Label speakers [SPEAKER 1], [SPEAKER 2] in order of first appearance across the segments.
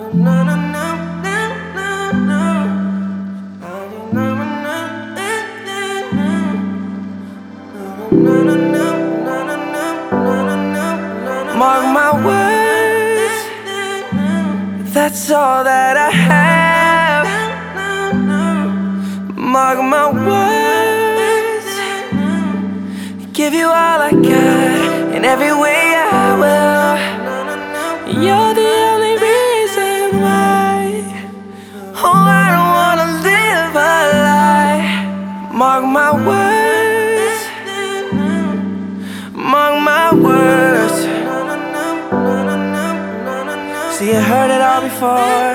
[SPEAKER 1] Mark my words, that's all that I have. Mark my words, give you all I got. Words. See, I heard it all before.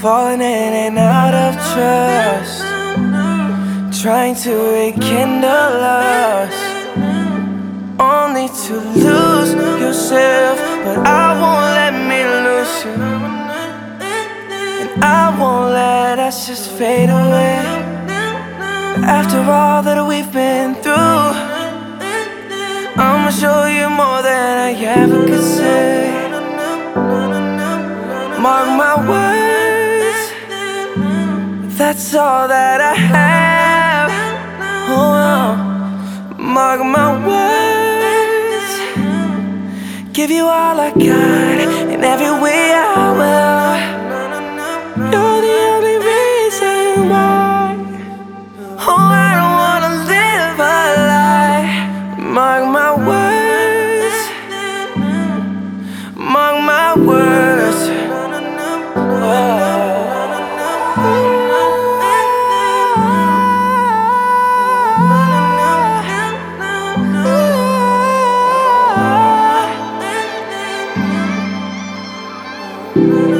[SPEAKER 1] Falling in and out of trust. Trying to rekindle us. Only to lose yourself. But I won't let me lose you. And I won't let us just fade away. After all that we've been I ever could say. Mark my words, that's all that I have. Oh, mark my words, give you all I got Oh.